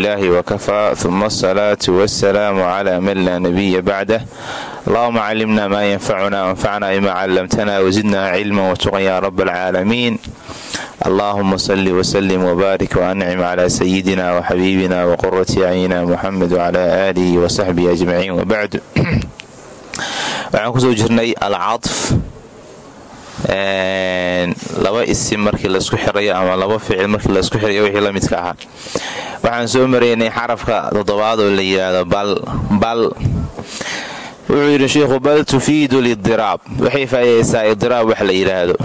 ilahi wakafaa uma asalaatu wasalaamu cla man laa nabiya bacdah allahuma calimna maa yanfacuna wanfacna bima callamtana wazidna cilma watuqan ya rab alcaalamiin allahuma sali wslim wbaarik wancim cla sayidina wxabiibina wqurati acyina muxamed wcla aalihi wasaxbihi ajmaciin wabacdu waxaan ku soo jirnay alcadf laba isim markii laysku xirayo ama laba ficil markii laysku xirayo wixii la midka ahaa. Waxaan soo maraynay xarafka toddobaad oo la yidhaahdo bal wuxuu yidhi sheikhu bal tufiidu lidiraab. Waxay faa'idaysaa idiraab wax la yidhaahdo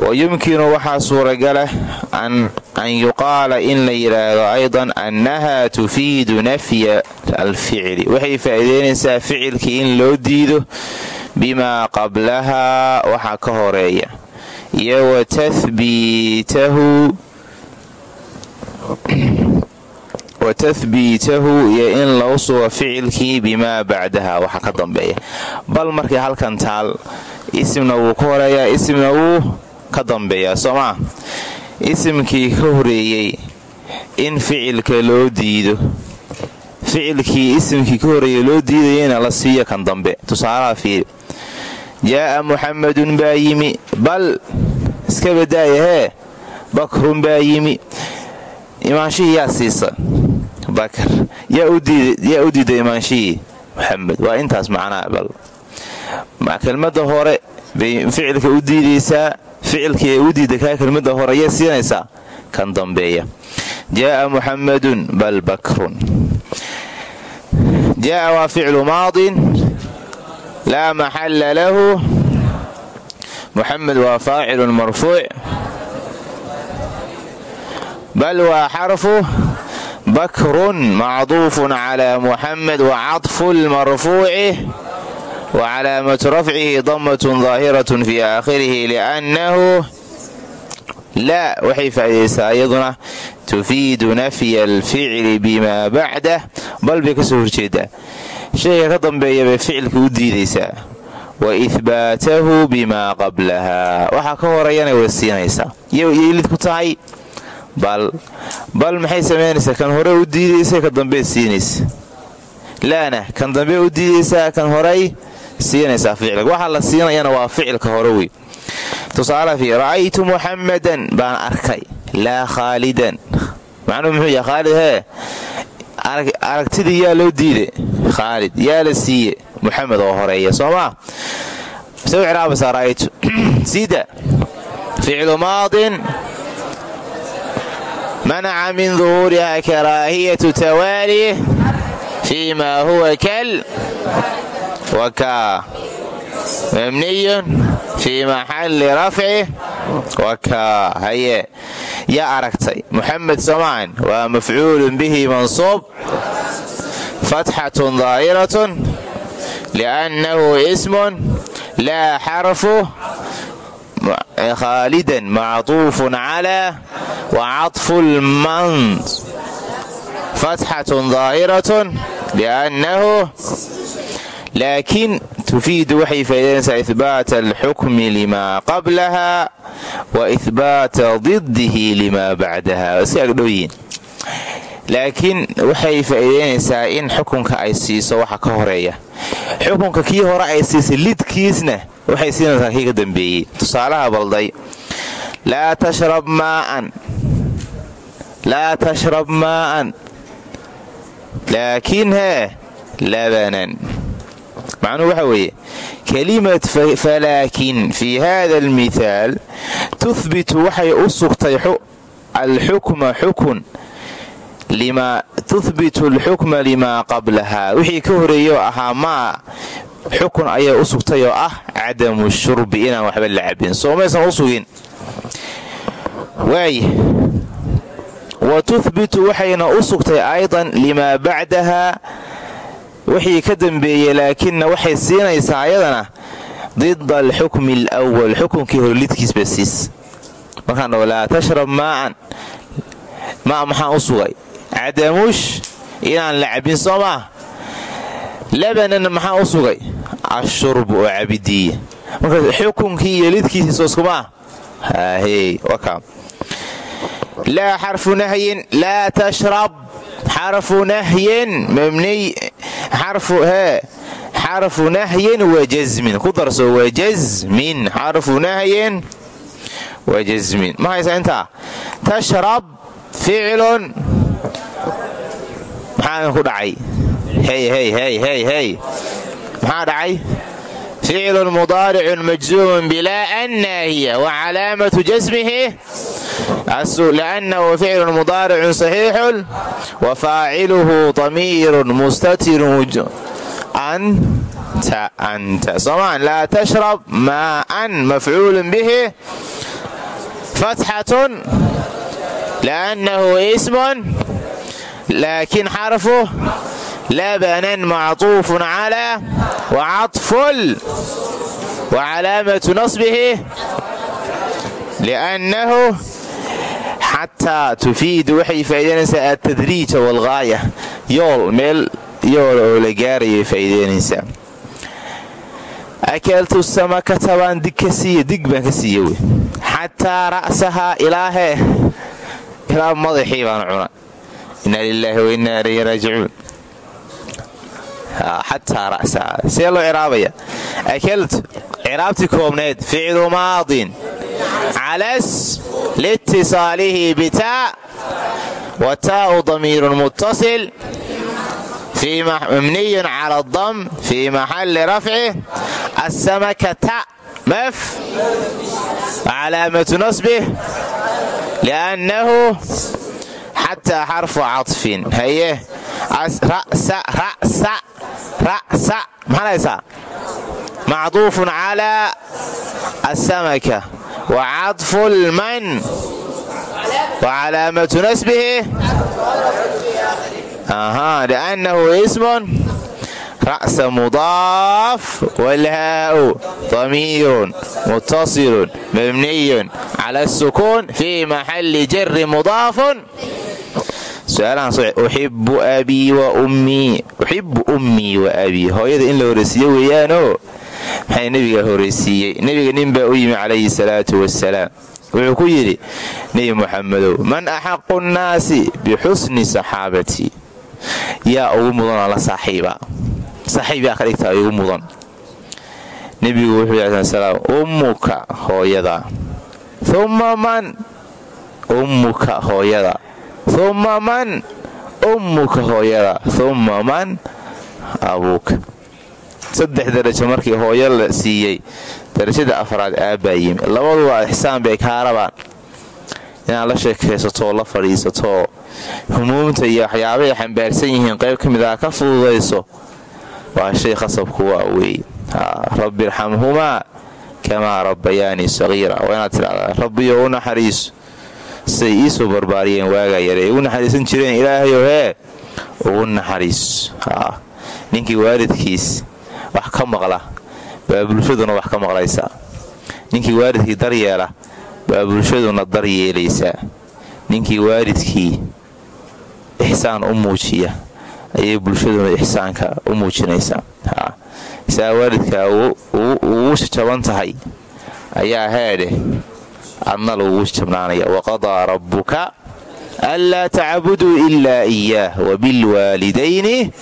wa yumkinu waxaa suuragala an yuqaala in la yidhaahdo aydan annaha tufiidu nafya alficli. Waxay faa'iidaynaysaa ficilkii in loo diido bimaa qablahaa waxaa ka horreeya. Iyo wa tahbiitahu wa tahbiitahu iyo in lagu sugo ficilkii bimaa bacdaha waxa ka dambeeya. Bal markii halkan taal isimna wuu ka horeeyaa isimna wuu ka dambeeyaa soo maa isimkii ka horeeyey in ficilka loo diido. Ficilkii isimkii ka horeeyey loo diidayana la siiyo kan dambe. Tusaalaha fiiri jaa'a muxamadun baa yimi bal iska badaaya hee bakrun baa yimi imaanshihii yaa siisa bakr yaa u diida imaanshihii muxamed waa intaas macnaha bal kelmadda hore bay ficilka u diidaysaa ficilkii ay u diida kaa kelmadda hore yay siinaysaa kan dambeeya jaa'a muxamadun bal bakrun jaa'a waa ficlu maadin laa maxalla lahu muxamed waa faacilun marfuuc bal waa xarfu bakrun macduufun calaa muxamed wacadfu lmarfuuci wa calaamatu rafcihi damatun daahiratun fii aakhirihi liannahu laa waxay faa'iidaysaa iyaduna tufiidu nafya alficli bimaa bacdah bal bay ka soo horjeedaa shayga ka dambeeya bay ficilka u diidaysaa. Wa ihbaatahu bimaa qablaha. Waxaa ka horeeyana way siinaysaa. Ku tahay bal bal maxay samaynaysaa? Kan hore u diidaysa kan dambe siinaysa. Laana kan dambe u diidaysaa kan horey siinaysaa ficilka. Waxaa la siinayana waa ficilka hore wey. Tusaala fi ra'aytu muxamadan baan arkay laa khaalidan. Macnuhu muxuu hee aragtidii yaa loo diiday? Khaalid yaa la siiye muxamed oo horreeya soo maa sawicraabasaa ra'aytu. Sida ficlu maadin manaca min duhuuriha karaahiyatu tawaalih fii ma huwa kal wakaa mabniyun fii maxalli rafcih wakaa haye yaa aragtay muxamed somaan waa mafcuulun bihi mansuub fatxatun daahiratun liannahu ismun laa xarfu khaalidan macطuufun calaa wacadfu lman fatxatun daahiratun liannahu laakiin tufiidu waxay faa'idaynaysaa ihbaata alxukmi limaa qablaha wa ihbaata didihi limaa bacdaha si agdhowyiin laakiin waxay faa'iidaynaysaa in xukunka ay siiso waxa ka horreeya xukunka kii hore ay siisay lidkiisna waxay siinaysaa kii ka dambeeyey tusaalaha balday laa tashrab maaan laa tashrab labanan macnuhu waxa weeye kalimat falaakin fii hada almithaal tuhbitu waxay u sugtay alxukma xukun tuhbitu alxukma limaa qablahaa wixii ka horeeyey oo ahaa maa xukun ayay u sugtay oo ah cadamu shurbi inaan waxba la cabin soo maysan u sugin waay wa waxayna u sugtay aydan limaa bacdaha wixii ka dambeeyey laakinna waxay siinaysaa ayadana dida alxukmi alwal xukunkii hore lidkiisba siis. Markaan dhaho laa tashrab maaan maa maxaan u sugay? Cadamuush inaan la cabin soo maa labanana maxaan u sugay? Ashurb oo cabidiiya marka xukunkii iyo lidkiisii soo iskumaa haahey laa xarfu nahyin laa tashrab xarfu nahyin mabniy xarfu nahyin wa jasmin ku darso wa jasmin xarfu nahyin wa jasmin ma haysa intaa tashrab ficlun maxaa ku dhacay? Hey hey hey hey hey. Maxaa dhacay ficlu mudaaricun majzuumun bilaa annaahiya wa calaamatu jasmihi lannahu ficlu mudaaricun saxiixun wa faaciluhu damiirun mustatirun anta anta soomaan laa tashrab maaan mafcuulun bihi fatxatun liannahu ismun laakiin xarfu labanan macuufun calaa wacaful wa calaamatu nasbihi liannahu xataa tufiidu waxay faa'iidaynaysaa altadriija walghaaya yool meel yoola oo la gaarayay faa'iidaynaysaa akeltu samaka tabaan dig ka siiya dig baan ka siiya wey xataa ra'sahaa ilaahee ilaa madaxii baan cuna inna lilaahi wa innaa ilayhi raajicuun xataa ra'sahaa see loo ciraabaya akaltu ciraabtii koobneed ficlu maadin calas liitisaalihi bitaa wa taau damiirun muttasil mabniyun cala adam fii maxalli rafci asamakata maf calaamatu nasbih liannahu xataa xarfu caطfin haye ra'sa maxaadhahaysaa macduufun calaa asamaka wa cadfulman wa calaamatu nasbihi. Liannahu ismun ra'sa mudaaf walhaau damiirun mutasilun mabniyun cala asukuun fii maxalli jarri mudaafun uxibu abii wa ummii uxibu ummii wa abii. Hooyada in la horeysiiyo weeyaanoo maxay nebiga horeysiiyey nebiga ninbaa u yimi calayhi salaatu wasalaam wuxuu ku yidhi nebi muxamedow man axaqu nnaasi bixusni saxaabatii yaa ugu mudanoo la saaxiiba. Saaxiib ka dhigtaa ugu mudan. Nebigu wuxuu yidhi salaam ummuka hooyada. Umma man? Ummuka hooyada umma man? Ummuka hooyada. Umma man? Abuuka. Saddex darajo markii hooyo la siiyey. Darajada afraad aabbaa yimi labaduba ixsaan bay kaa rabaan. Inaad la sheekaysatoo la fadhiisatoo humuumta iyo waxyaabahay xambaarsan yihiin qayb ka mid ah ka fududayso waa shay khasabku waa weeye rabbi irxamhumaa kamaa rabbayaanii saqiira waa inaad tidhahdaa rabbiyo u naxariiso siday iisoo barbaariyeen waagaa yare ay ugu naxariisan jireen ilaahayo hee? Ugu naxariiso ninkii waalidkiis wax ka maqla baa bulshaduna wax ka maqlaysaa ninkii waalidkii daryeela baa bulshaduna dar yeelaysaa ninkii waalidkii ixsaan u muujiya ayay bulshaduna ixsaanka u muujinaysaa isaa waalidkaa ugu jaban tahay ayaa heedhe adna lagugu jabnaanaya waqadaa rabbuka anlaa tacbuduu ilaa iyaah wabilwaalidayni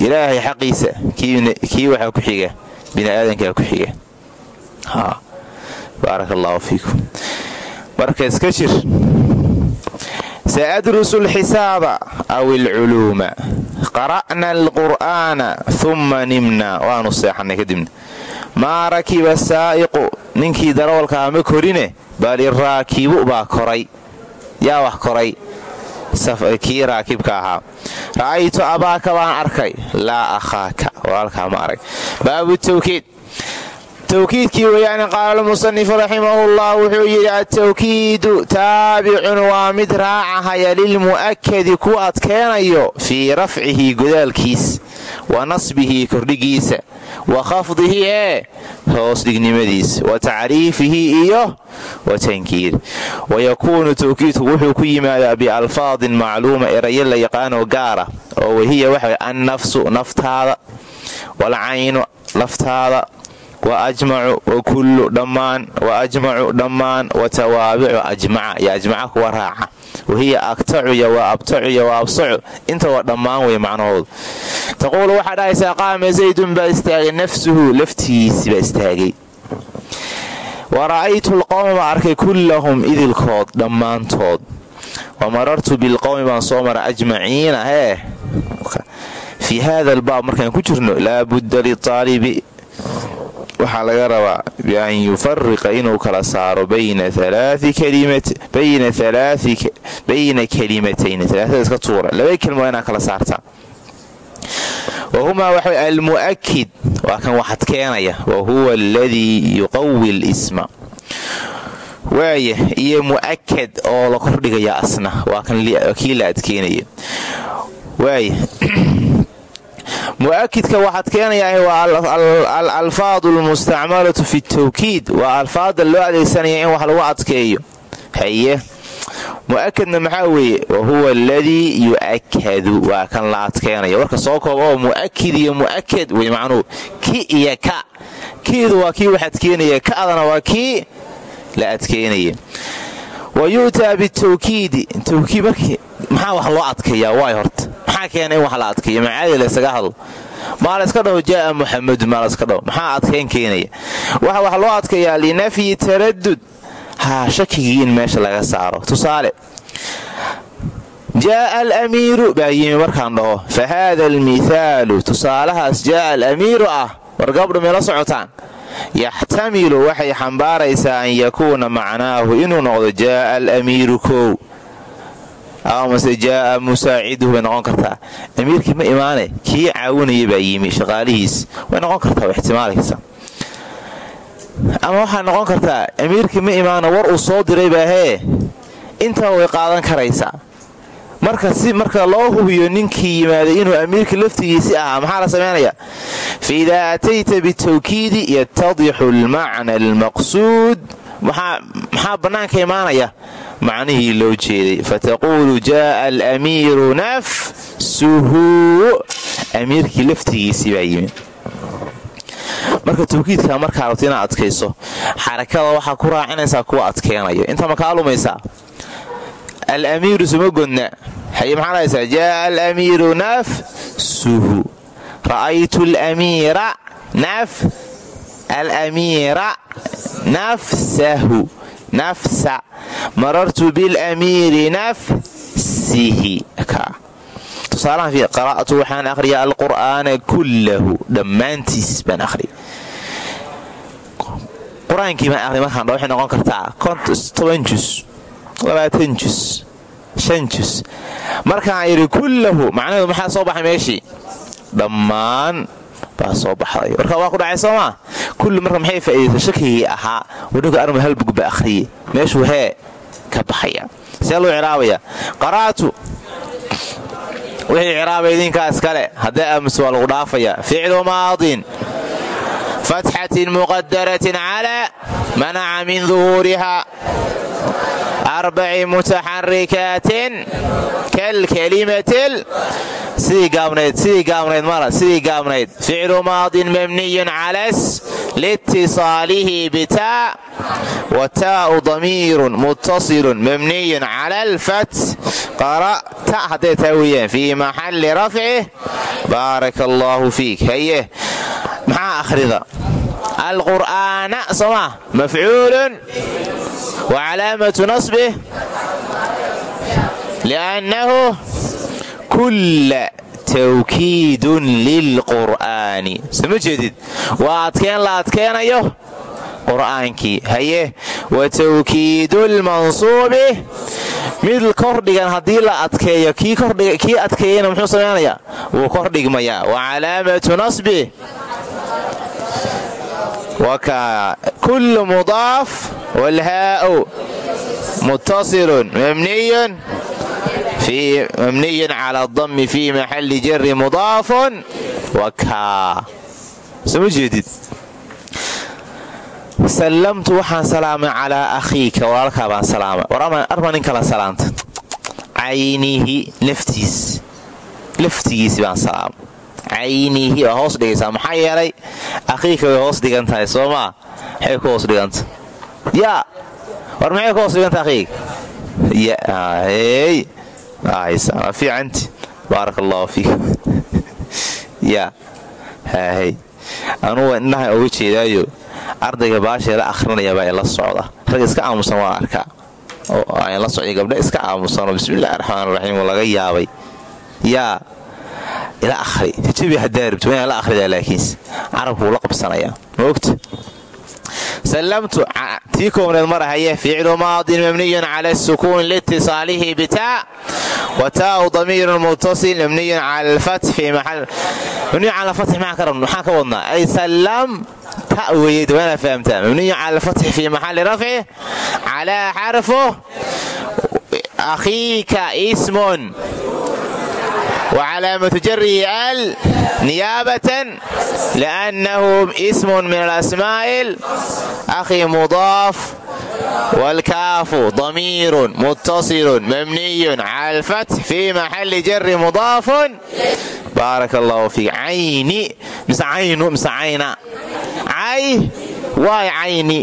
ilaahay xaqiisa kii waxaa ku xiga biniaadankaa ku xiga baarak allaahu fiikum. Marka iska jir. Saadrusu alxisaaba aw alculuuma qara'na alqur'aana uma nimna. Waanu seexannay kadibna maa rakiba saa'iqu ninkii darawalkaa ma korine bal iraakibu baa koray. Yaa wax koray. Kii raakibka ahaa. Ra'aytu abaaka baan arkay. Laa akhaaka. Walaalkaa ma arag. Baabu tawkiid tawkiidkii weeyaane qaala almusanifu raximahullah wuxuu yidhi atawkiidu taabicun waa mid raacahaya lilmu'akadi ku adkeenayo fii rafcihi godaalkiis wa nasbihi kordhigiisa wa khafdihi ee hoos dhignimadiis wa tacriifihi iyo wa tankiir. Wayakuunu tawkiidku wuxuu ku yimaadaa bialfaadin macluuma erayo la yaqaanoo gaara oo wahiya waxa annafsu naftaada walcaynu laftaada wa ajmacu wa kullu dhammaan wa ajmacu dhammaan wa tawaabicu ajmaca iyo ajmaca kuwa raaca wahiya aktacuya wa abtacuya wa absacu. Inta waa dhammaan wey macnahoodu taquulu waxaa dhahaysaa qaama zaydun baa istaagay nafsuhu laftigiisi baa istaagay. Wa ra'aytu lqowma baa arkay kullahum idilkood dhammaantood. Wa marartu bilqowmi baan soo mara ajmaciina hee. Fii hada albaab markaan ku jirno laabudda litaalibi waxaa laga rabaa bian yufariqa inuu kala saaro bayna kalimatayn. Alaaada iska tuura. Laba kelma inaa kala saartaa wahumaa waxa almu'akid waa kan waxad keenaya. Wa huwa aladii yuqawi lisma waaya iyo mu'akad oo la kordhigaya asna. Waa kii la adkeenaya mu'akidka waxaad keenayaa waa al alfaadu almustacmalatu fi tawkiid. Waa alfaada loo adeegsanaya in wax lagu adkeeyo. Haye. Mu'akadna maxaa weeye? Wa huwa aladii yu'akadu waa kan la adkeenaya warka soo kooba oo mu'akid iyo mu'akad wey macnuhu ki iyo ka. Kiidu waa kii wax ka'dana adkeynaya markii maxaa wax loo adkeeyaa? Waay horta maxaa keena in wax la adkeeyo? Macaadi laysaga hadlo? Maa layska dhaho jaaa muxamadu maa layska dhaho. Maxaa adkeyn keenaya? Waxa wax loo adkeeyaa linafyi taradud haa shakigii in meesha laga saaro. Tusaale jaaa alamiiru baa yimi markaan dhaho fa haada almithaalu tusaalahaas jaaa alamiiru ah. War gabdhu meela socotaan? Yaxtamilu waxay xambaaraysaa an yakuuna macnaahu inuu noqdo jaaa alamiiru kow amase jaaa musaaciduhu bay noqon kartaa. Amiirkii ma imaane kii caawinaya baa yimi shaqaalihiis way noqon kartaa way ixtimaalaysa ama waxaa noqon kartaa amiirkii ma imaana war uu soo diray baahee intaba way qaadan karaysaa. Marka si marka loo hubiyo ninkii yimaaday inuu amiirka laftigiisi ahaa maxaa la samaynayaa fa idaa atayta bitawkiidi yatadixu almacna almaqsuud. Maxaa bannaanka imaanaya macnihii loo jeeday. Fataquulu jaaa alamiiru nafsuhu amiirkii laftigiisii baa yimi marka tawkiidka markaa rabto inaad adkayso xarakada waxaa ku raacinaysaa kuwa adkeenaya. Inta makaa lumaysaa alamiiru suma godna. Haye maxaa dhahaysaa jaaa alamiiru nafsuhu ra'aytu alamiira naf alamiira nafsahu nafsa. Marartu bilamiiri nafsihi. Tusaalahan qara'tu waxaan akhriya alqur'aana kullahu. Dhammaantiis baan akhriya qur'aankii baan akhriya markaan waxay noqon kartaa toban jus labaatan jus shan jus markaan kullahu macnaheedu maxaa soo baxay meeshii? Dhammaan baa soo baxday warka waa ku dhacay soomaa kulli marka maxay faa'iidaysa shakigii ahaa. Wadhinku arma hal bug ba akhriye. Meeshuu hee ka baxaya. See ciraabaya qara'tu wixii ciraabay idinkaas kale. Haddee aamus waa lagu dhaafaya. Ficlu maadin. Fatxatin muqadaratin calaa manaca min duhuuriha arbaci mutaxarikaatin kalkalimatil sidii gaabnayd ficlu maadin mabniyun calas liitisaalihi bitaa wa taa'u damiirun muttasilun mabniyun cala alfat qara'ta hadday taa weeyaan fii maxalli rafcih baaraka allaahu fiik. Haye maxaa akhrida? Alqur'aana sooma mafcuulun wa calaamatu nasbih liannahu kulla tawkiidun lilqur'aani soma jeedid waa adkeen la adkeenayo qur'aankii haye wa tawkiidulmansuubi mid kordhigan haddii la adkeeyo kii adkeeyana muxuu samaynayaa wuu kordhigmayaa wa calaamatu nasbi waka kullu mudaaf walhaa'u muttasilun mabniyun mabniyun cala adammi fii maxalli jari mudaafun sallamtu waxaan salaamay calaa akhiika walaalkaa baan salaamay war arma nin kala salaamta caynihi laftiis laftigiisi baan salaamay caynihi waa hoos dhigaysaa maxaa yeelay akhiika way hoos dhigan tahay soo maa maxay ku hoos dhiganta yaa war maxay ku hoos dhiganta waa fiicanti. Baaraka allahu fiik yaa haahey anugu indhaha uga jeedaayo ardayga baashee la akhrinayabaa ila socda. Rag iska aamusan waa arkaa. Oo la socday gabdha iska aamusanoo bismillahi raxmaan raxiim oo laga yaabay. Yaa ila ahri jabi hadaa rabto inaa la akhridaa laakiinse. Carabku wuu la qabsanayaa. Maogta tii koobneed marahaye ficlu maadin mabniyun cala sukuun liitisaalihi bitaa wa taau damiirun muttasil mabniyun cala maxaan ka wadnaa ay sallam ta weeye dawaanaa fahamtaa mabniyun cala alfatxi fii maxalli rafci calaa xarfu akhiika ismun wcalaamatu jarihi al niyaabatan liannahum ismun min alasmaa'il akhi mudaaf waalkaafu damiirun muttasilun mabniyun cala alfath fii maxalli jari mudaafun baarak allahu fiik cayni mise caynu mise cayna cay waay cayni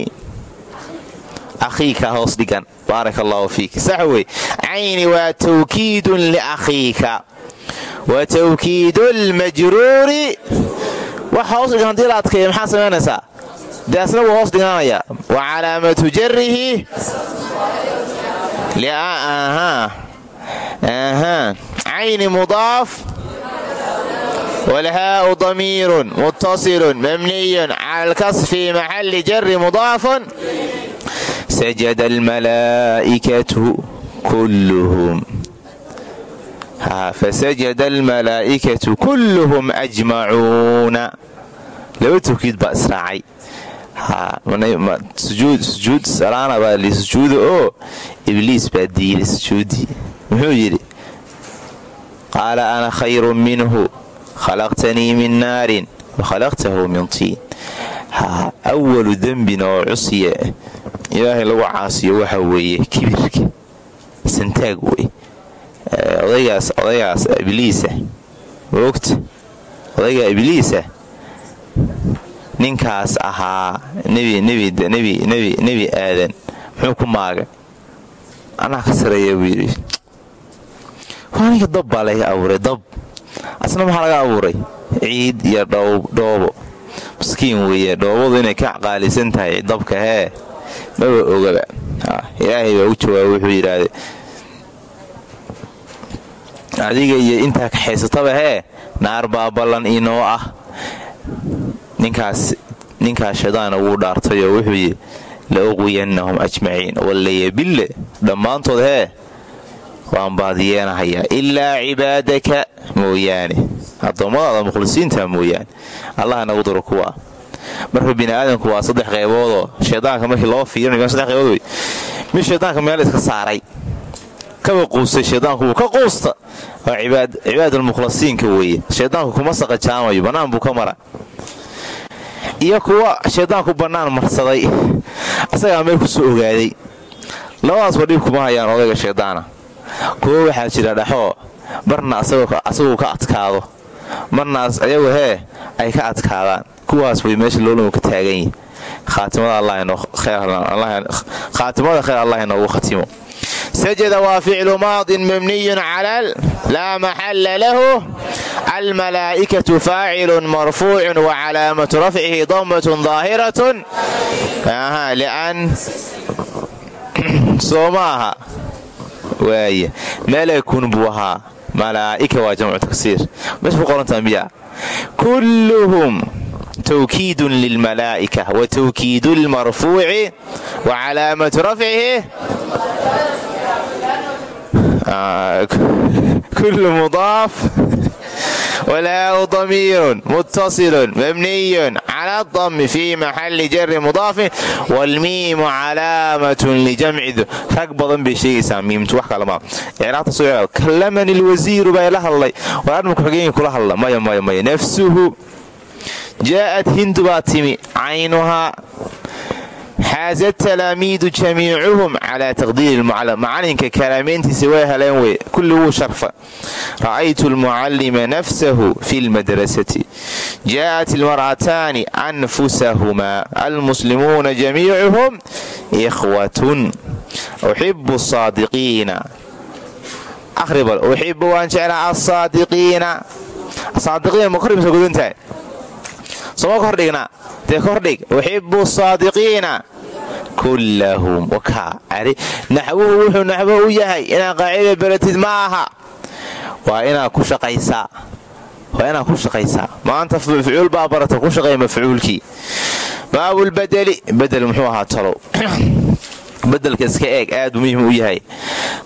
akhiika hoos dhigan baarak allahu fiik sax wey cayni waa tawkiidun liakhiika wa tawkiid lmajruuri wax hoos dhigan haddii la adkeeya maxaa samaynaysaa dee asna wuu hoos dhiganayaa wa calaamatu jarihi cayni mudaaf walhaau damiirun muttasilun mabniyun cala alkas fii maxalli jari mudaafun sajada almalaa'ikatu kulluhum fasajada almalaa'ikatu kulluhum ajmacuuna laba tawkiid baa israacay sujuud salaana baa li sujuuda oo ibliis baa diiday sujuuddii. Muxuu yidhi qaala ana khayrun minhu khalaqtanii min naarin wa khalaqtahu min tiin. Awalu dembin oo cusya ilaahay lagu caasiyo waxa weeye kibirka santaag wey odaygaas odaygaas ibliisa moogta odayga ibliisa ninkaas ahaa nebi aadan muxuu ku maagay? Anaa ka sareeya buu yidhi. Waa ninka dab baa laga abuuray dab. Asna maxaa laga abuuray? Ciid iyo dhoobo. Maskiin weeye dhoobadu inay ka qaalisan tahay dabka hee. Maba ogaba. Ilaahay baa u jawaaba wuxuu yidhaahday adiga iyo intaa kaxaysataba hee naar baa ballan inoo ah. Ninkaas shaydaana wuu dhaartayoo wuxuu yidhi la uqwiyannahum ajmaciin wallayabille dhammaantood hee waan baadiyeenahayaa ilaa cibaadaka mooyaane. Addoommadaada mukhlisiinta mooyaane. Allah nagu daro kuwa marka bini aadamku waa saddex qayboodoo shaydaanka markii loo fiirinayo saddex qaybood wey mid shaydaanka meel iska saaray kaba quustay shaydaanku wuu ka quusta. Waa cibaadalmukhlasiinka weeye. Shaydaanku kuma saqajaamayo bannaan buu ka mara. Iyo kuwa shaydaanku bannaan marsaday asagaa meel ku soo ogaaday. Labadaasba dhib kuma hayaan odayga shaydaana kuwo waxaa jira dhaxoo marna asaguu ka adkaado. Marnaas ayagu hee ay ka adkaadaan. Kuwaas way meesha loolama ka taagan yihi khaatimada khayr allah inoogu khatimo sajada waa ficlu maadin mabniyun cala laa maxalla lahu almalaa'ikatu faacilun marfuucun wa calaamatu rafcihi damatun daahiratun lian soo maaha waaya malakun buu ahaa malaa'ika waa jamcu taksiir meesha ku qorantaa miya kulluhum twkiidun lilmalaa'ika wa twkiidu lmarfuuci wa calaamatu rafcihi kulu mudaaf walaau damiirun muttasilun mabniyun cala dami fi maxali jari mudaafin waalmiimu calaamatun lijamci rag badan bay sheegaysaa miimtu wax kalama kallamani lwasiiru baa la hadlay war arminku xogeenka kula hadla maya maya maya nafsuhu jaa'ad hindu baa timi caynuhaa xaaza talaamiidu jamiicuhum calaa taqdiiri lmucalam macalinka kalaamayntiisa way heleen wey kulli wuu sharfa ra'aytu lmucallima nafsahu fi lmadrasati jaa'at ilmar'ataani anfusahumaa almuslimuuna jamiicuhum ikhwatun uxibu saadiqiina ahribal uxibu waan jeclaa asaadiqiina saadiqiina ma korhimsa gudantahay soma kordhigna? Dee kordhig. Uxibu saadiqiina. Kullahum naxwuhu wuxuu naxwo u yahay. Inaad qaacida baratid ma aha. Waa inaad ku shaqaysaa. Waa inaad ku shaqaysaa. Maanta mafcuul baa barata ku shaqeeya mafcuulkii. Baabulbadeli bedel muxuu ahaa talow bedelka iska eeg aad muhiim u yahay.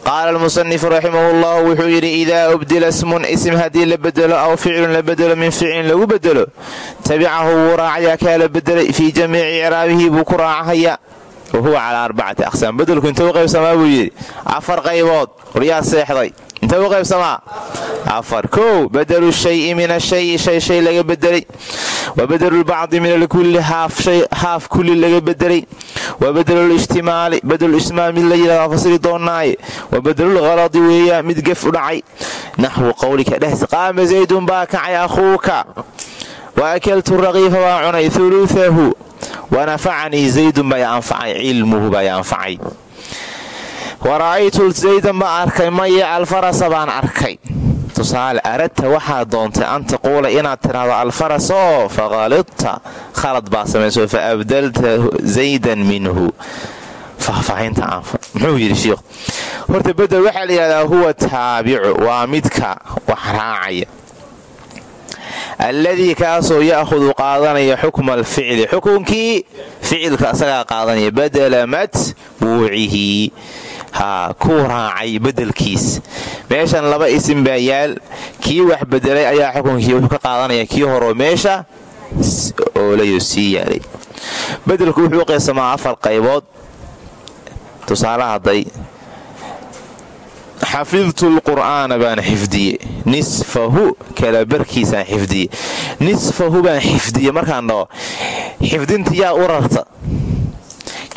Qaala almusanifu raximahullahu wuxuu yidhi idaa ubdila smun ism haddii la bedelo aw ficlun la bedelo min ficlin lagu bedelo tabicahu wuu raacayaa kaa la bedelay fii jamiici icraabihi buu ku raacahaya. Wa huwa calaa arbacati aqsaam. Bedelku u yidhi afar qaybood waryaa seexday inta u qaybsamaa afar kow badelu shayi min ashayi shay shay laga bedelay. Wa badelulbacdi min alkulli haaf kulli laga bedelay. Wa badelulishtimaali badeluishtimaal mid la yidhahdaa fasiri doonnaaye wa badelulhaladi weeyaa mid gef u dhacay. Naxwu qowlika dhehs qaama zaydun baa kacay akhuuka. Wa akaltu raqiifa baa cunay uluahu wa nafacanii zaydun baa anfacay cilmuhu baa wa ra'aytu zaydan baa arkay maya alfarasa baan arkay tusaale aradta waxaad doontay an taquula inaad tidhaahdo alfaras oo faqalidta khalad baa samayso fa abdalta zaydan minhu faahfaahinta muxuu yidhi shiikhu horta bedel waxaa la yidhahdaa huwa taabicu waa midka wax raacaya alladii kaasoo ya'hudu qaadanaya xukma alficli xukunkii ficilka asagaa qaadanaya badala matbuucihi haa kuu raacay bedelkiis meeshan laba isim baa yaal. Kii wax bedelay ayaa xukunkii wuxuu ka qaadanaya. Kii horoo meesha oolayo sii yaalay. Bedelku wuxuu qaysamaa afar qaybood. Tusaale hadday xafidtu lqur'aana baan xifdiye nisfahu kala barkiisaan xifdiye nisfahu baan xifdiye markaan dhaho xifdinta yaa u rarta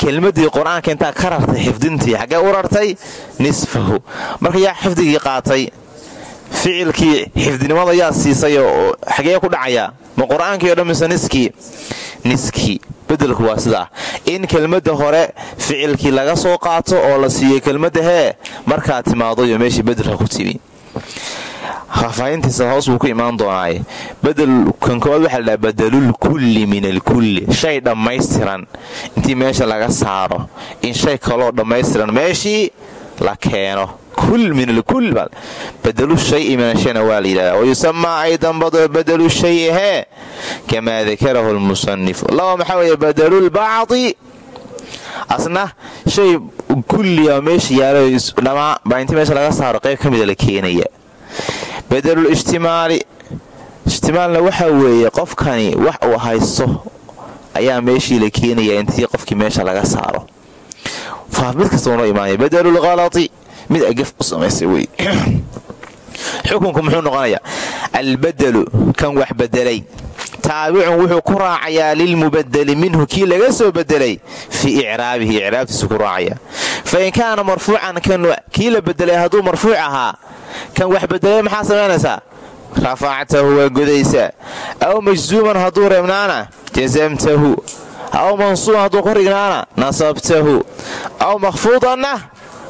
kelmadii qur'aanka intaa ka rartay xifdintii xaggee u rartay nisfahu. Marka yaa xifdigii qaatay ficilkii xifdinimada yaa siisay oo xagee ku dhacayaa ma qur'aankii o dhan mise niskii? Niskii. Bedelku waa sidaa. In kelmadda hore ficilkii laga soo qaato oo la siiyo kelmadda hee markaa timaadayo meeshii bedelka ku timi faahfaahintiisa hoos buu ku imaan doonaaye bedelkan koowaad waxaa ladhaha badalul kulli min alkulli shay dhammaystiran intii meesha laga saaro. In shay kaloo dhammaystiran meeshii la keeno. Kul min alkull badalu shayi min ashayna waa la yidhahdaa wayusamaa aydan badalu shayi hee kamaa dakarahu lmusanifu laba maxaa weeye? Badalulbacdi asna shay kulliga meesha yaalo dhamaa. Baa intii meesha laga saaro qayb ka mida la keenaya badalul ijtimaali ijtimaalna waxaa weeye qofkani wax uu haysto ayaa meeshii la keenaya intii qofkii meesha laga saaro. Mid kasta noo imaanaya badalulhalati mid agaf u samaysay wey xukunku muxuu noqonayaa albadalu kan wax bedelay. Taabicun wuxuu ku raacayaa lilmubadeli minhu kii laga soo bedelay fii icraabihi icraabtiisu ku raacaya. Fa in kaana marfuucan kii la bedelay hadduu marfuuc ahaa kan wax bedelay maxaa samaynaysaa rafactahu waa godaysaa aw majzuuman hadduu reebnaana jasamtahu aw mansuuban hadduu korignaana nasabtahu. Aw makhfuudanna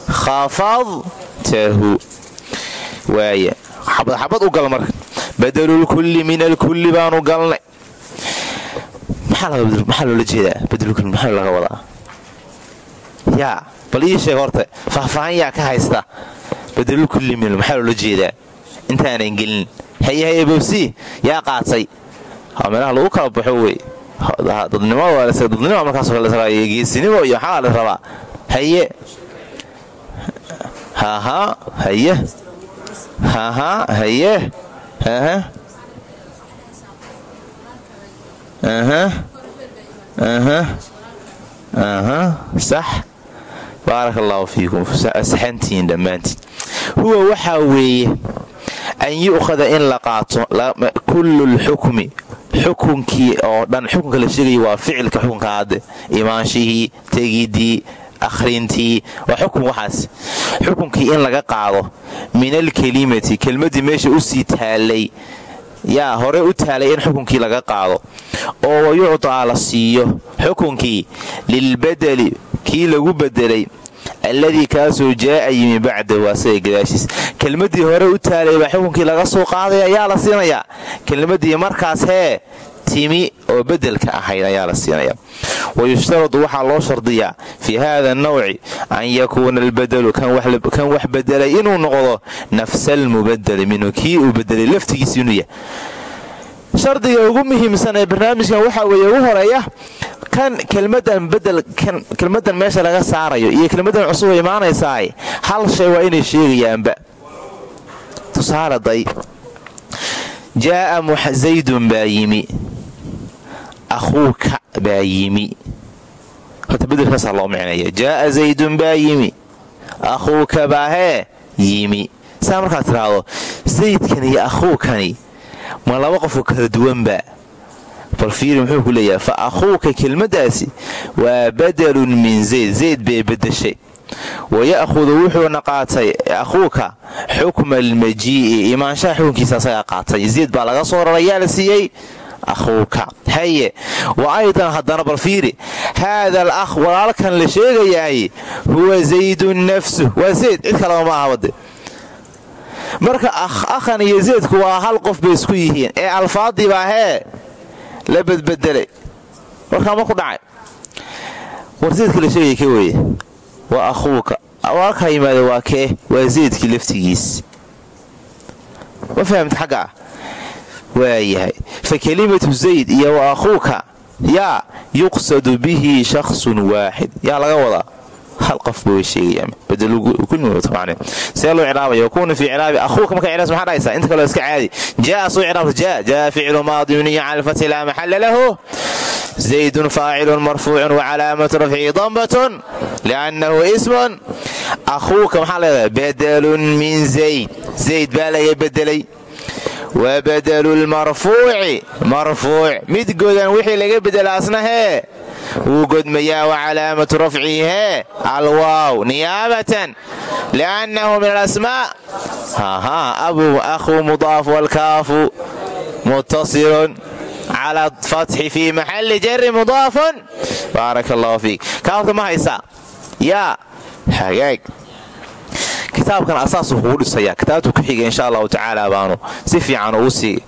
khafadtahu waaya xabad xabad u gal marka. Badalulkulli min alkulli baanu galnay. Maxaa loola jeedaa badalulkulli maxaa laga wadaa? Yaa bal ii sheeg horta faahfaahan yaa ka haysta badalulkulli min maxaa loola jeedaa? Intaanan gelin. Haye bobsi yaa qaatay. Meelaha lagu kala baxo wey. Dadnimo markaas geesinimo iyo maxaa la rabaa. Haye haha haye haha haye aha aha aha aha sax. Baaraka fiikum. Saxantiin dhammaantiin huwa waxaa weeye an yu'khada in la qaato kullu lxukmi xukunkii oo dhan xukunka la sheegaya waa ficilka xukunka hadde imaanshihii tegidii akhrintii waa xukun waxaas. Xukunkii in laga qaado min alkelimati kelmadii meesha u sii taalay yaa hore u taalay in xukunkii laga qaado oo wayucdaa la siiyo xukunkii lilbadeli kii lagu bedelay alladii kaasoo jaa'a yimi bacdahu asaga gadaashiis. Kelmadii hore u taalay baa xukunkii laga soo qaadaya yaa la siinayaa kelmadii markaas hee timi oo bedelka ahayd ayaa la siinaya. Wayushtaradu waxaa loo shardiyaa fii haada anawci an yakuuna albadelu kan wax bedelay inuu noqdo nafsa almubadeli minhu kii uu bedelay inuu yahay. Shardiga ugu muhiimsan ee barnaamijkan waxaa weeye ugu horreeya kan kelmadan bedel kelmadan meesha laga saarayo iyo kelmadan cusub oo imaanaysaay hal shay waa inay sheegayaanba. Tusaaladay jaa'a zaydun baa yimi akhuuka baa yimi. Horta bedelkaasaa loo micnaya zaydun baa yimi akhuuka yimi. Saa markaad tidhaahdo zaydkani iyo akhuukani ma laba qofoo kala duwanba bal fiiri muxuu ku leeyahay fa akhuuka kelmaddaasi waa badalun min zayd zayd bay beddeshay waya'hudu wuxuuna qaatay akhuuka xukma almajii'i imaanshaha xukunkiisa asagaa qaatay zayd baa laga soo raray yaa la siiyey akhuuka haye wa aydan haddana bal fiiri haada al akh walaalkan la sheegayaay huwa zaydun nafsuh waa zayd cid kaleba ma ahabade marka akhan iyo zaydku waa hal qof bay isku yihiin ee alfaadii baa hee la badbedelay warkaa ma ku dhacay. War zaydka la sheegaya ka weeye? Waa akhuuka walaalkaa yimaada waa kee? Waa zaydkii laftigiis. Ma fahamta xagga? Ah waayahay fa kelimatu zayd iyo wa akhuuka yaa yuqsadu bihi shakhsun waaxid yaa laga wadaa hal qof bay sheegayaan see loo cihaabaya wakuuna fii cilaabi akhuuka marka cilaas maxaa dhahaysaa inta kaleo iska caadi. Jaa soo cihaabta jaa jaa ficlu maadi mniya cala alfathi laa maxalla lahu. Zaydun faacilun marfuucun wacalaamatu rafcihi dambatun liannahu ismun. Akhuuka maxaa leedahay badalun min zayd. Zayd baa laga bedelay. Wa badalu lmarfuuci marfuuc mid godan wixii wuu godmayaa wa calaamatu rafcihi hee alwaaw. Niyaabatan liannahu min alasmaa. Abu akhuu mudaaf walkaafu. Muttasilun cala fatxi fii maxalli jari mudaafun. Baaraka allahu fiik. Kaafka ma haysaa yaa hagaag. Kitaabkan asaasuu kugu dhisaya kitaabtu ku xiga insha allahu tacaala baanu si fiican ugu sii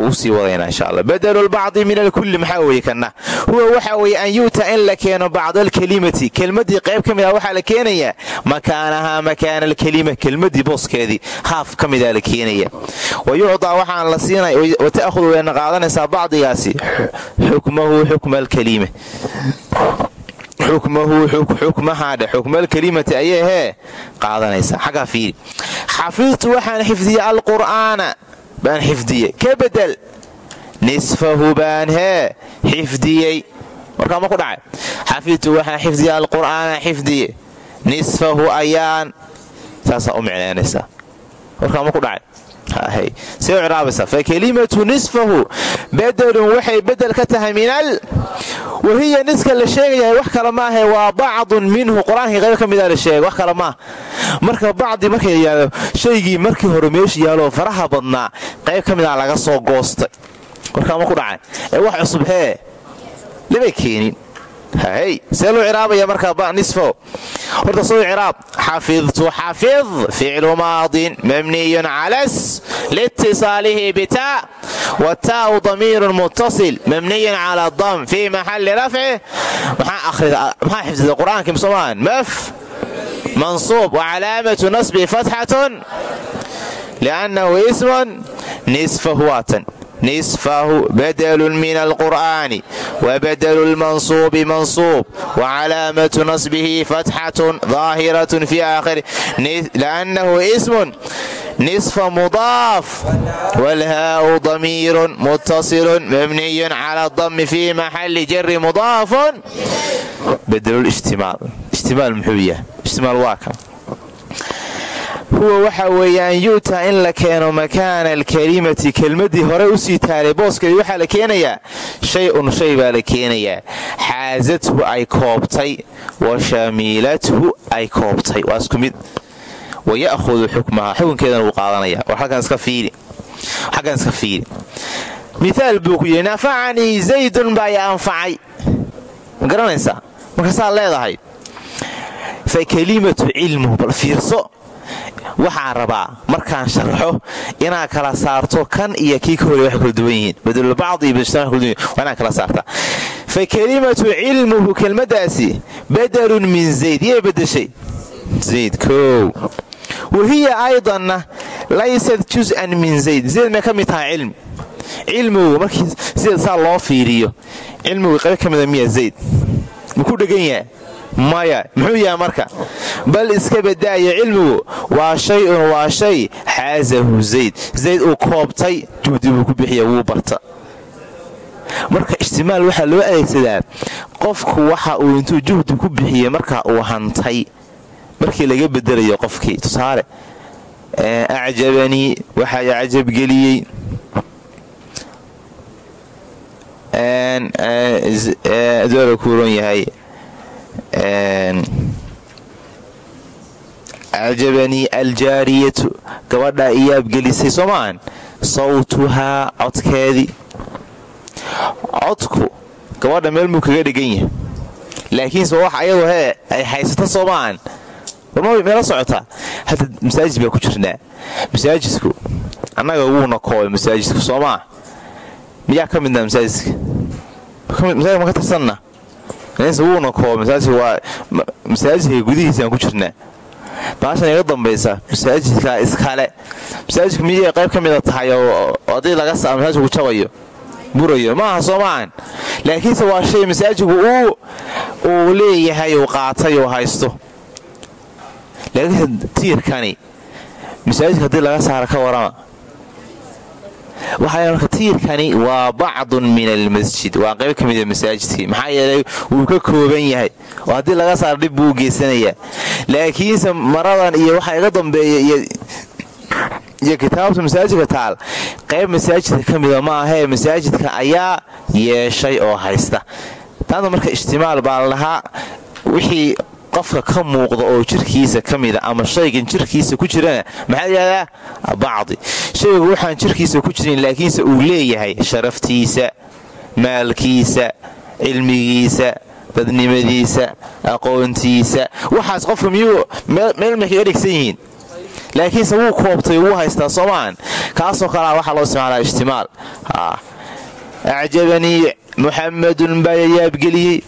wadayna insha alla badelu lbacdi min alkulli maxaa weeye kana huwa waxa weeye an yu'ta in la keeno bacda alkelimati kelmadii qayb ka mid ah waxaa la keenayaa makaanahaa makaana alkelima kelmadii booskeedii. Haaf ka mida la keenaya wa yucdaa waxaan la siinaya wa ta'hudu wayna qaadanaysaa bacdigaasi. Xukmahu xukma alkelima xukmahu xukmahaadhe xukmaalkelimati ayay hee qaadanaysaa. Xaggaa fiiri. Xafidtu waxaan xifdiyey alqur'aana baan xifdiyey. Ka bedel? Nisfahu baan hee. Xifdiyey. Warkaa ma ku dhacay. Xafidtu waxaan xifdiyey alqur'aana xifdiye nisfahu ayaan. Saasaa u micnaynaysaa warkaa ma ku dhacay see u ciraabaysaa fa kelimatu nisfahu. Bedelun waxay bedel ka tahay minal. Wahiya niska la sheegayahay wax kale maahae waa bacdun minhu. Qur'aankii qayb ka mida la sheegay wax kale maaha marka bacdi marka yidhaahdo shaygii markii hore meesha yaaloo faraha badnaa qayb ka mida laga soo goostay. Warkaa ma ku dhacay. Ee wax cusub hee. Lama keenin see loo ciraabaya markaa nisfo. Horta soo ciraab xafidtu xafid ficlu maadin mabniyun calas liitisaalihi bitaa wataau damiirun muttasil mabniyun cala dam fii maxalli rafci. Maxaa xifdida qur'aanki musomaan maf mansuub wacalaamatu nasbi fatxatun liannahu ismun nisfahu waatan nisfahu badalun min alqur'aani wabadalu lmansuubi mansuub wacalaamatu nasbihi fatxatun daahiratun fi aakhiri liannahu ismun nisfa mudaaf walhaau damiirun muttasilun mabniyun cala dami fi maxalli jari mudaafun badalulishtimaal ishtimaal muxuu yahay ishtimaal waa kan huwa waxa weeyaan yu'taa in la keeno makaana alkalimati kelmadii hore u sii taalay booskeedii waxaa la keenayaa shay-un shay baa la keenayaa. Xaasathu ay koobtay wa shamiilathu ay koobtay. Waa isku mid. Wa ya'hudu xukmaha xukunkeedana wuu qaadanaya. War halkan iska fiiri. Miaal buu ku yidhi zaydun baa i anfacay. Ma garanaysaa? Leedahay. Fa kalimatu cilmuhu bal fiirso waxaa rabaa markaan sharaxo inaad kala saarto kan iyo kii ka hore wax kala duwan yihiin. Badlbacdi waa inaad kala saartaa fa kalimatu cilmuhu kelmaddaasi badalun min zayd. Yay bedeshay zayd kow. Wahiya aydanna laysat jus-an min zayd. Zayd may ka mid tahay cilmi cilmigu markii sida saa loo fiiriyo cilmigu qayb ka mida miya zayd. Maku dhegan yaha maya muxuu yahay marka? Bal iska badaaya cilmigu waa shay-un waa shay xaasahu zayd. Zayd uu koobtay juhdi buu ku bixiya wuu barta. Marka ijtimaal waxaa loo adeegsadaa qofku waxa uu intuu juhdi ku bixiyey marka uu hantay. Markii laga bedelayo qofkii tusaale acjabanii waxaa cajabgeliyey doola kuuron yahay acjabanii aljaariyatu gabadhaa iyaabgelisay soo maahan sawtuhaa codkeedii codku gabadha meel muu kaga dhegan yahay. Laakiinse wax ayadoo hee ay haysato soo maahan meela socotaa hadda masaajid baa ku jirnaa. Masaajidku annaga wuuna koobay masaajidku soo maa miyaa ka midnaa masaajidka? Masaajid ma ka tirsanna wuuna koobay masaajidka gudihiisaan ku jirnaa baashan iga dambaysa masaajidka iskale. Masaajidku miyay qayb ka mida tahay oo haddii laga saa masaajidku jabayo burayo maaha soo maahan laakiinse waa shay masaajidku uu leeyahay uu qaatay uu haysto laakiinse tiirkani masaajidka haddii laga saaro ka warama tiirkani waa bacdun min almasjid. Waa qayb ka mida masaajidkii. Maxaa yeelay wuu ka kooban yahay. Oo haddii laga saaro dhib buu geysanayaa laakiinse maradan iyo waxaa iga dambeeya iyo kitaabta masaajidka taal qayb masaajidka ka mida ma ahee masaajidka ayaa yeeshay oo haysta. Taanta marka ijtimaal baa la dhahaa wixii qofka ka muuqda oo jirkiisa ka mida ama shaygan jirkiisa ku jirana maxaa yidhahdaa bacdi. Shaygu waxaan jirkiisa ku jirin laakiinse uu leeyahay sharaftiisa maalkiisa cilmigiisa dadnimadiisa aqoontiisa. Waxaas qofka miyuu meel may kaga dhigsan yihiin? Laakiinse wuu koobtay wuu haystaa soomaan kaasoo kalea waxaa loo isticmaalaa ijtimaal acjabanii muxamadun baa yayaabgeliyey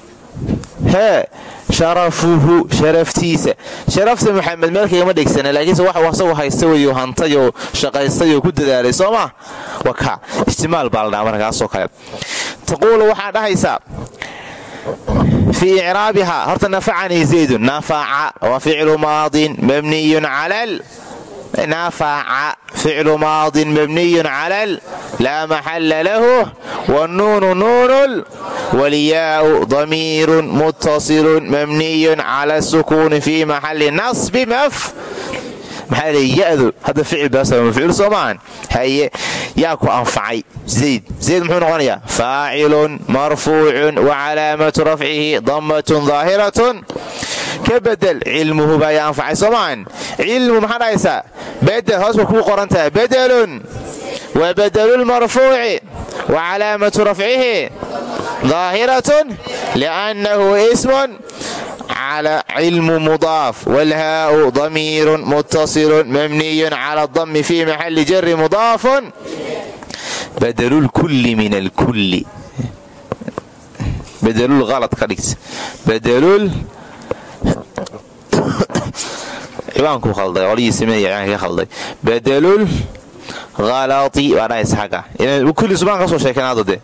hee sharafuhu sharaftiisa. Sharafta muxamed meel kagama dhegsana laakiinse wax asagu haysta weyo hantay oo shaqaystay oo ku dadaalay soo maa waka ijtimaal baa la dhaha markaasoo kale. Taquulu waxaa dhahaysaa fii icraabihaa horta nafacanii zaydun nafaca waa ficlu maadin mabniyun calal nafaca ficlu maadin mabniyun calal laa maxalla lahu wannuunu nuunul walyaau damiirun muttasilun mabniyun cala sukuuni fii maxalli nasbi maf maxaa l yadu hadda ficil baamafcuul soo maahan haye yaa ku anfacay zayd. Zayd muxuu noqonayaa? Faacilun marfuucun wa calaamatu rafcihi dammatun daahiratun ka bedel baa yaa anfacay soo maahan cilmu maxaa hoos ba kuu qoran wa bedelulmarfuuci wa calaamatu rafcihi daahiratun liannahu ismun cilmu mudaaf wlhaau damiirun muttasilun mabniyun cala dami fi maxali jari mudaafun badlulkulli min alkulli badlul alad ka dhigt badlul cibaanku khalday qolihii sameeya cibaanka ka khalday badlul halati baa dhahaysa xagga kulli subaan ka soo sheekeen hadda dee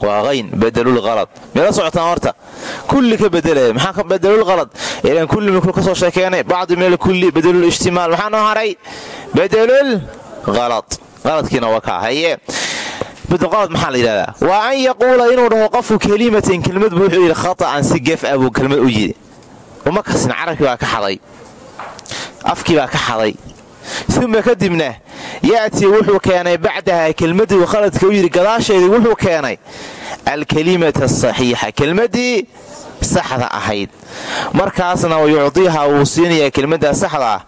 waa ayn badlul alad meela socotaan horta kulli ka bedelaya maxaa ka badlul alad ilan kulli mikuu ka soo sheekeenay bacdu min alkulli badlul ijtimaal maxaa noo haray badlul alad qaladkiina waa kaa haye bedelqalad maxaa la yidhahdaa waa an yaquula inuu dhaho qofku kelimatan kelmad buu wuxuu yidhi khata'an si gef ah buu kelmad u yidhi uma kasin carabkii baa ka xaday afkii ya'tii wuxuu keenay bacdaha kelmadii khaladka u yidhi gadaasheedii wuxuu keenay alkelimata asaxiixa kelmadii saxda ahayd. Markaasna wayucdiiha wuu siinayaa kelmaddaa saxda. Ah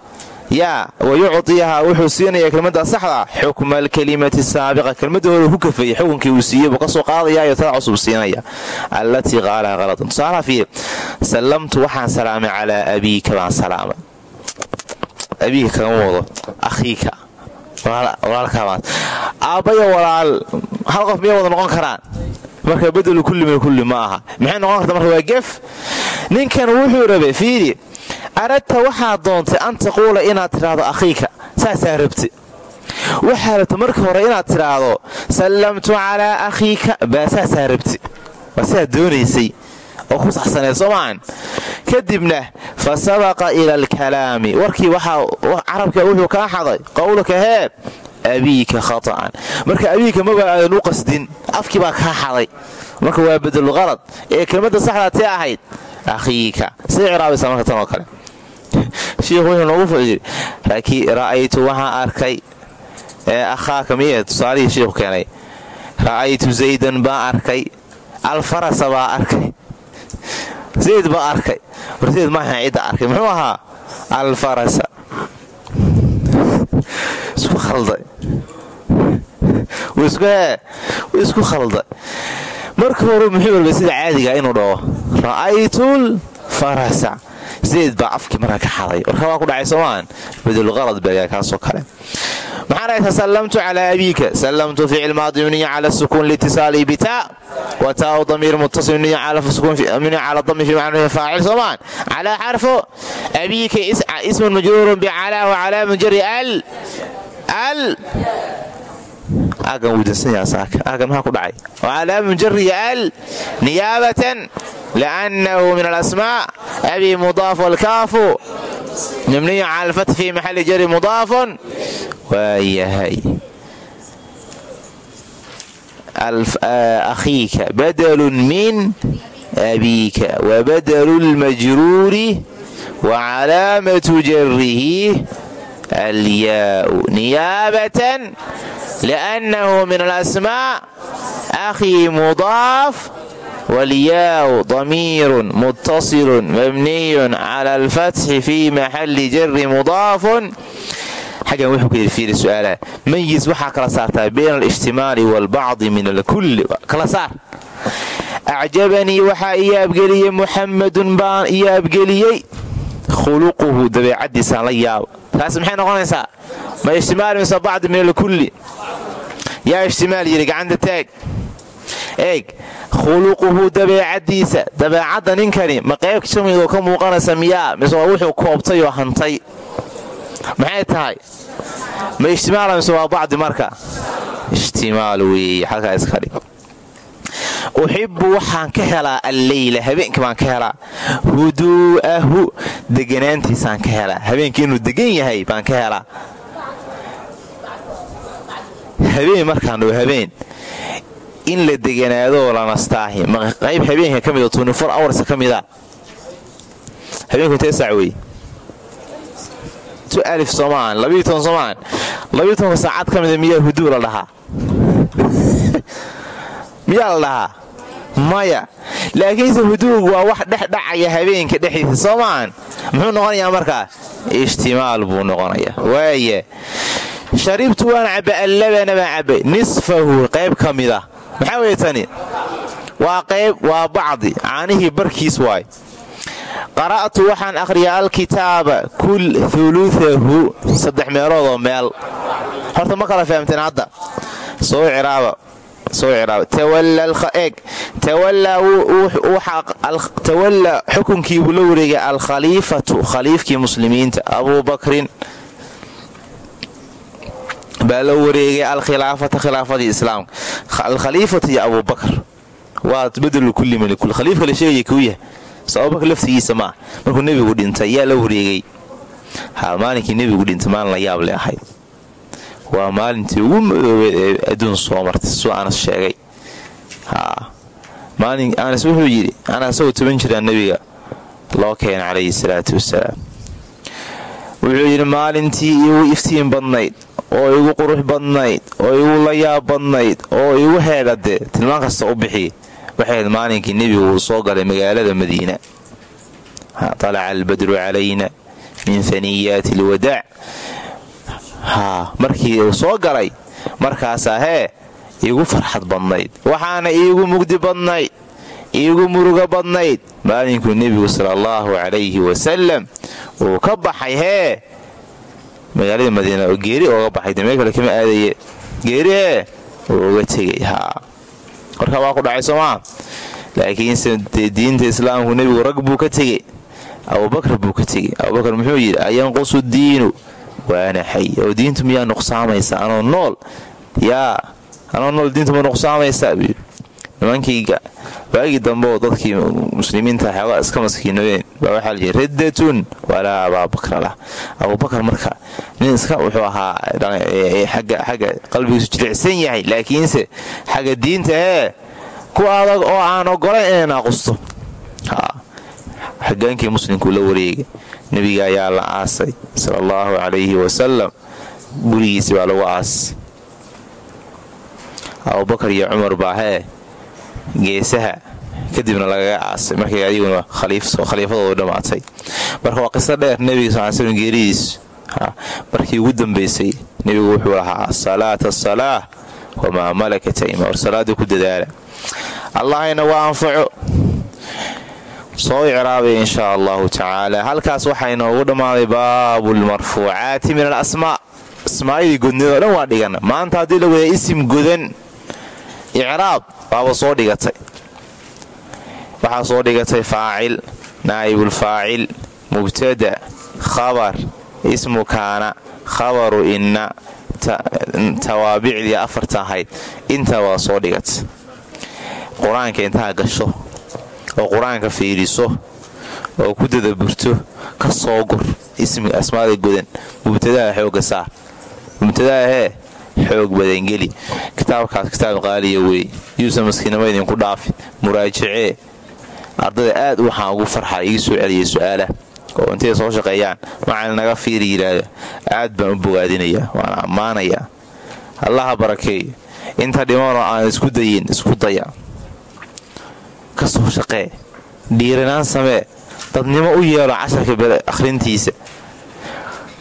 yaa wayucdiiha wuxuu siinayaa kelmaddaa saxda. Ah xukma alkelimati saabiqa kelmadda hore ku kafeeyey xukunkii uu siiyey buu ka soo qaadayaayo tada cusub siinaya allatii qaalaha qalatan tusaalaha fiir sallamtu waxaan salaamay calaa abiika baan salaamay. Abiika kagama wado aabbayo walaal hal qof miyay wada noqon karaan? Marka bedelu kulli min kulli ma aha. Maxay noqon karta marka waa gef ninkan wuxuu rabay fiidi aradta waxaad doontay an taquula inaad tidhaahdo akhiika saasaa rabti waxaa rabta marka hore inaad tidhaahdo sallamtu calaa akhiika baa saasaa rabti waa doonaysay oo ku saxsaneed soomaan kadibna fa sabaqa ila alkalaami. Warkii carabka wuxuu kaa xaday qowlka hee abiika khata'an. Marka abiika maba aadan u qasdin. Afkii baa kaa xaday. Marka waa bedelqalad ee kelmadda saxdaa tee ahayd akhiika. Siday ciraabaysaa tan kale. Shiikhu wuxuu noogu fayiri ra'aytu waxaan arkay akhaaka miye tusaalihii shiikhu keenay ra'aytu zaydan baa arkay alfarasa baa arkay zayd baa arkay. War zayd maahan cidda arkay. Muxuu ahaa alfarasa. Isku khalday. Isku khalday. Marka hore muxuu walba sida caadiga inuu dhaho ra'aytul farasa zayd baa afkii markaa ka xaday warka waa ku dhacay soomaan. Badulqalad baa kaasoo kale. Maxaa dhahaysa sallamtu calaa abiika. Sallamtu ficil maadi mniya cala sukuun liitisaali bitaa wa damiir muttasil mniya cala dami fi macnuhi faacil soomaan. Calaa xarfo. Abiika ismun majruurun bicalaa wa calaamun al al aagan wudansanyaa saaka. Aagan maxaa ku dhacay? Wa calaamun jariya al niyaabatan liannahu min alasmaa abi mudaaf walkaafu. Mabniyu cala alfath fi maxali jari mudaafun. Waayahay. Akhiika. Badalun min abiika. Wa badalu lmajruuri wa calaamatu jarihi alyaau niyaabatan liannahu min alasmaa akhii mudaaf walyaau damiirun muttasilun mabniyun cala alfatxi fi maxali jari mudaafun xaggan wuxuu ka yidhi fiiri su'aalaha mayis waxaa kala saartaa bayna alijtimaali waalbacdi min alkulli kala saar acjabanii waxaa ii abgeliyey muxamadun baan ii abgeliyey khuluquhu dabeecaddiisaan la yaaba taas maxay noqonaysaa? Ma ijtimaal mise bacdi min alkulli. Yaa ijtimaal yidhi gacanta taag. Eeg khuluquhu dabeecaddiisa dabeecadda ninkani ma qayb jamidoo ka muuqanaysa miyaa? Mise wuxuu koobtay oo hantay? Maxay tahay? Ma ijtimaala mise waa marka? Ijtimaal weeye halkaa iska dhig uxibu waxaan ka helaa alleyla habeenka baan ka helaa huduu'ahu deganaantiisaan ka helaa habeenka inuu degan yahay baan ka helaa habeen markaan dhao habeen in la deganaadoo la nastaahi ma qayb habeenka ka mida tunifor awarsa ka mida habeenku intee saac wey alif soomaan labiiy toban soomaan labiiy tobanka saacad ka mida miyaa huduu la dhahaa miyaa la dhahaa maya. Laakiinse huduugu waa wax dhex dhacaya habeenka dhexdiisa soomaan muxuu noqonayaa markaa ijtimaal buu noqonayaa. Waaya sharibtu waan cabba allabana baan cabbay nisfahu qayb ka mida maxaa weye tani? Waa qayb waa bacdi. Caanihii barkiis waay. Qara'tu waxaan akhriyaa alkitaaba kul uluahu saddex meeloodoo meel. Horta ma kala fahamteen hadda. Soo ciraaba soo tawallaa xukunkii buu la wareegay alkhaliifatu khaliifkii muslimiinta abuubakrin baa la wareegay alkhilaafata khilaafadii islaamka alkhaliifatu iyo abuubakr waa badelu kulli min kul khaliifka la sheegaya kuu yahay. Abubakr laftigiisa maa markuu nebigu dhintay yaa la wareegay. Ha maalinkii nebigu dhintay maalin la yaab le ahayd waa maalintii ugu madoobeed ee adduun soo martay suu anas sheegay. Maalin anas wuxuu yidhi ana isagoo toban jiraa nebiga. Loo keena calayhi salaatu wasalaam wuxuu yidhi maalintii igu iftiin badnayd oo igu qurux badnayd oo igu layaab badnayd oo igu heedhade tilmaan kasta u bixi. Waxayd maalinkii nebigu uu soo galay magaalada madiina. Talaca albadru calayna min haniyaati alwadaac haa markii uu soo galay markaasaa hee iigu farxad badnayd. Waxaana iigu mugdi badnayd iigu murugo badnayd. Maalinkuu nebigu sala allahu calayhi wasalam uu ka baxay hee. Magaalada madiina oo geeri ooga baxay de meel kale kama aadaye geeri hee uu uga tegay haa. Marka waa ku dhacay soomaa? Laakiinse diinta islaamku nebigu rag buu ka tegey. Abubakar buu ka tegey. Abubakar muxuu yidhi ayanqusu diinu waana xay oo diintu miyaa nuqsaamaysa anoo nool? Yaa anoo nool diintu ma nuqsaamaysaa? Buu yidhi. Nimankayga waagii dambe oo dadkii muslimiinta xoogaa iska maskiinooyeen baa waxaa la yidhi riddatun walaa abaabakra lah. Abubakar marka nin iska wuxuu ahaa xagga qalbigiisu jilicsan yahay laakiinse xagga diinta hee ku adag oo aan ogolayn inay naaqusto xogaankii muslimkuu la wareegay nebiga ayaa la aasay sala allahu calayhi wasalam gurigiisi baa lagu aasay. Abubakar iyo cumar baa hee geesaha kadibna lagaga aasay. Markay adiguna khaliifadoodu dhammaatay marka waa qiso dheer nebiga sal slam geeridiis markii ugu dambaysay nebigu wuxuu lahaa salaata salaah wamaa malakat ayma war salaada ku dadaala. Allahayna waa anfaco soo icraabaya inshaa allahu tacaala. Halkaas waxaa inoogu dhammaaday baabu lmarfuucaati min alasmaa asmaayadii godnidoo dhan waa dhigan. Maanta haddii la wada isim godan icraab waaba soo dhigatay. Waxaa soo dhigatay faacil naa'ibulfaacil mubtada khabar ismu kaana khabaru inna tawaabicdii afarta ahayd intaa waa soo dhigatay. Qur'aanka gasho oo qur'aanka fiiriso oo ku dadaburto ka soo gur ismiga asmaada godan mubtadaha xooga saar. Mubtadaha hee xoog badangeli kitaabkaas kitaab qaaliya weeye yuusan maskiinama idinku dhaafin muraajacee ardada aad waxaan ugu farxa ii soo su'aalaha oo intay soo shaqeeyaan? Macalin naga fiiri yidhaahda aad baan u bogaadinayaa waana ammaanayaa allaha barakeeyo inta dhimanoo aan isku dayin isku daya ka soo shaqee. Dhiiranaan samee dadnimo u yeelo casharka bere akhrintiisa.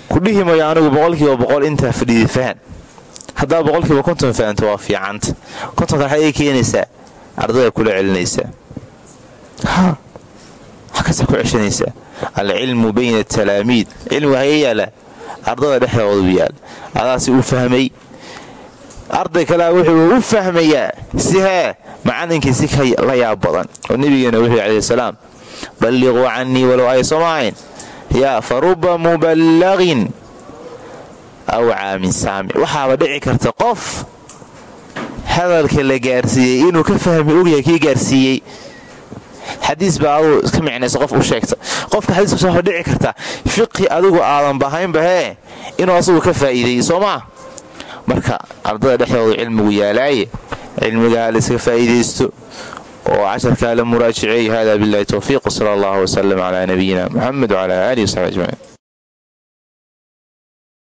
Ku dhihi mayo anigu boqolkiiba boqol intaa fadhiida fahan haddaa boqolkiiba konton fahanto waa fiicanta. Kontonka waxay ay keenaysaa. Ardada kula celinaysaa. Ha! Kasa ku ceshanaysaa. Alcilmu bayna atalaamiid cilmiga haga yaalla ardada dhexdoodu yaal. Adaasi u fahmay. Arday kalea wuxuu u fahmayaa. Si hee macalinkii si la yaab badan. Oo nebigeena wuxuu calayhi salaam balliquu cannii walow ay soomaahayn yaa fa ruba muballaqin awcaa min saamic waxaaba dhici karta qof hadalka la gaarsiiyey inuu ka fahmi ogyahay kii gaarsiiyey. Xadiis baa aduu iska micnaysa qof u sheegta. Qofka xadiiska waxaa dhici karta fiqhi adigu aadan bahaynba hee? Inuu asagu ka faa'iideeyey soo maa marka ardada dhexdooda cilmigu yaalaaye cilmigaa la iska faa'iidaysto oo casharkaa la muraajiceey hada billahi towfiiq sala allahu wasalam calaa nabiyina muxamed wcala aalihi wasaxbi ajmaciin